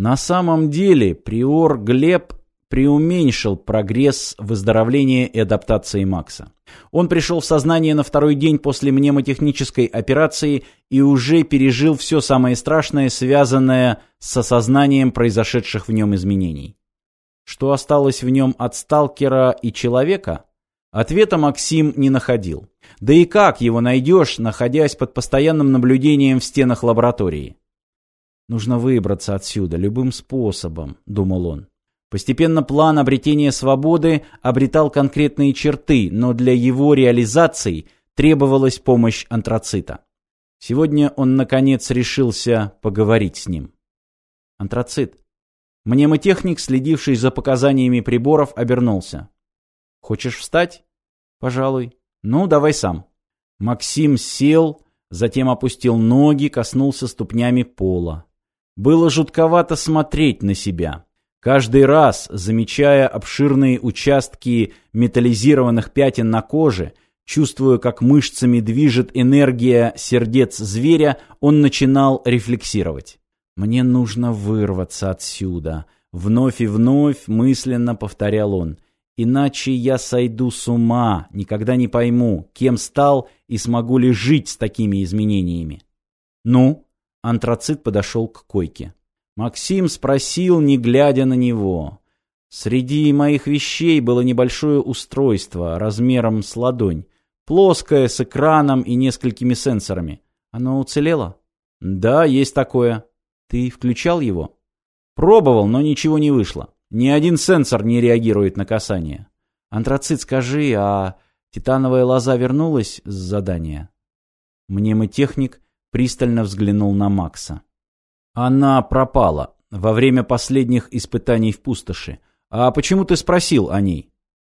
На самом деле приор Глеб преуменьшил прогресс выздоровления и адаптации Макса. Он пришел в сознание на второй день после мнемотехнической операции и уже пережил все самое страшное, связанное с осознанием произошедших в нем изменений. Что осталось в нем от сталкера и человека? Ответа Максим не находил. Да и как его найдешь, находясь под постоянным наблюдением в стенах лаборатории? Нужно выбраться отсюда любым способом, думал он. Постепенно план обретения свободы обретал конкретные черты, но для его реализации требовалась помощь антрацита. Сегодня он, наконец, решился поговорить с ним. Антрацит. Мнемотехник, следивший за показаниями приборов, обернулся. «Хочешь встать?» «Пожалуй». «Ну, давай сам». Максим сел, затем опустил ноги, коснулся ступнями пола. Было жутковато смотреть на себя. Каждый раз, замечая обширные участки металлизированных пятен на коже, чувствуя, как мышцами движет энергия сердец зверя, он начинал рефлексировать. «Мне нужно вырваться отсюда», — вновь и вновь мысленно повторял он. «Иначе я сойду с ума, никогда не пойму, кем стал и смогу ли жить с такими изменениями». «Ну?» — антрацит подошел к койке. Максим спросил, не глядя на него. Среди моих вещей было небольшое устройство размером с ладонь, плоское, с экраном и несколькими сенсорами. Оно уцелело? Да, есть такое. Ты включал его? Пробовал, но ничего не вышло. Ни один сенсор не реагирует на касание. Антрацит, скажи, а титановая лоза вернулась с задания? Мнемотехник пристально взглянул на Макса. Она пропала во время последних испытаний в пустоши. А почему ты спросил о ней?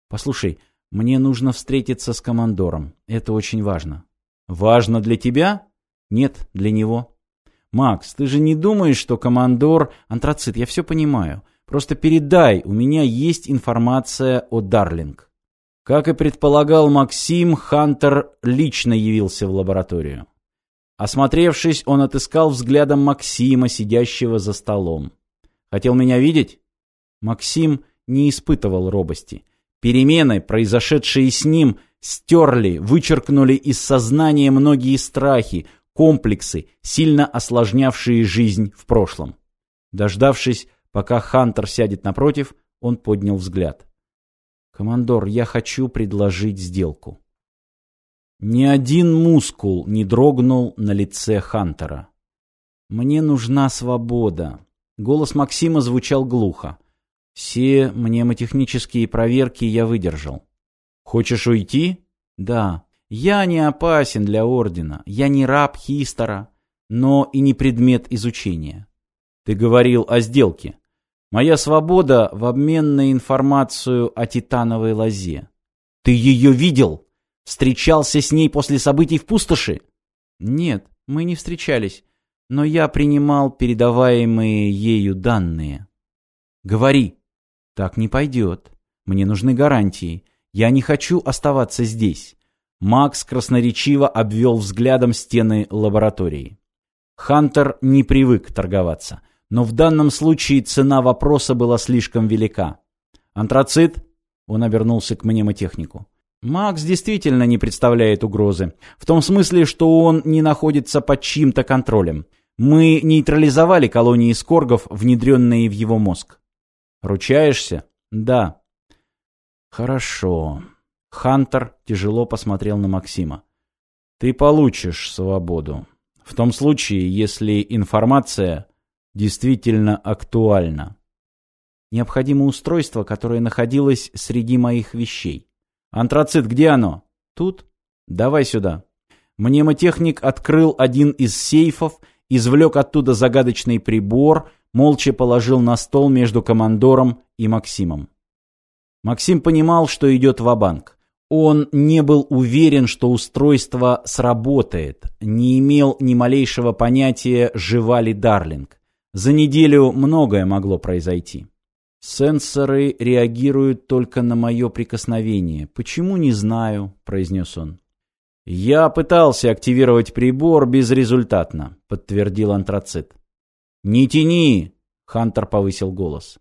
Послушай, мне нужно встретиться с командором. Это очень важно. Важно для тебя? Нет, для него. Макс, ты же не думаешь, что командор... Антрацит, я все понимаю. Просто передай, у меня есть информация о Дарлинг. Как и предполагал Максим, Хантер лично явился в лабораторию. Осмотревшись, он отыскал взглядом Максима, сидящего за столом. «Хотел меня видеть?» Максим не испытывал робости. Перемены, произошедшие с ним, стерли, вычеркнули из сознания многие страхи, комплексы, сильно осложнявшие жизнь в прошлом. Дождавшись, пока Хантер сядет напротив, он поднял взгляд. «Командор, я хочу предложить сделку». Ни один мускул не дрогнул на лице Хантера. «Мне нужна свобода». Голос Максима звучал глухо. «Все мнемотехнические проверки я выдержал». «Хочешь уйти?» «Да. Я не опасен для Ордена. Я не раб Хистера, но и не предмет изучения». «Ты говорил о сделке. Моя свобода в обмен на информацию о титановой лозе». «Ты ее видел?» Встречался с ней после событий в пустоши? Нет, мы не встречались, но я принимал передаваемые ею данные. Говори. Так не пойдет. Мне нужны гарантии. Я не хочу оставаться здесь. Макс красноречиво обвел взглядом стены лаборатории. Хантер не привык торговаться, но в данном случае цена вопроса была слишком велика. «Антрацит?» — он обернулся к мнемотехнику. Макс действительно не представляет угрозы. В том смысле, что он не находится под чьим-то контролем. Мы нейтрализовали колонии скоргов, внедренные в его мозг. Ручаешься? Да. Хорошо. Хантер тяжело посмотрел на Максима. Ты получишь свободу. В том случае, если информация действительно актуальна. Необходимо устройство, которое находилось среди моих вещей. Антрацит, где оно? Тут? Давай сюда. Мнемотехник открыл один из сейфов, извлек оттуда загадочный прибор, молча положил на стол между командором и Максимом. Максим понимал, что идет ва-банк. Он не был уверен, что устройство сработает, не имел ни малейшего понятия, жива ли Дарлинг. За неделю многое могло произойти. «Сенсоры реагируют только на мое прикосновение. Почему, не знаю», — произнес он. «Я пытался активировать прибор безрезультатно», — подтвердил антрацит. «Не тяни!» Хантер повысил голос.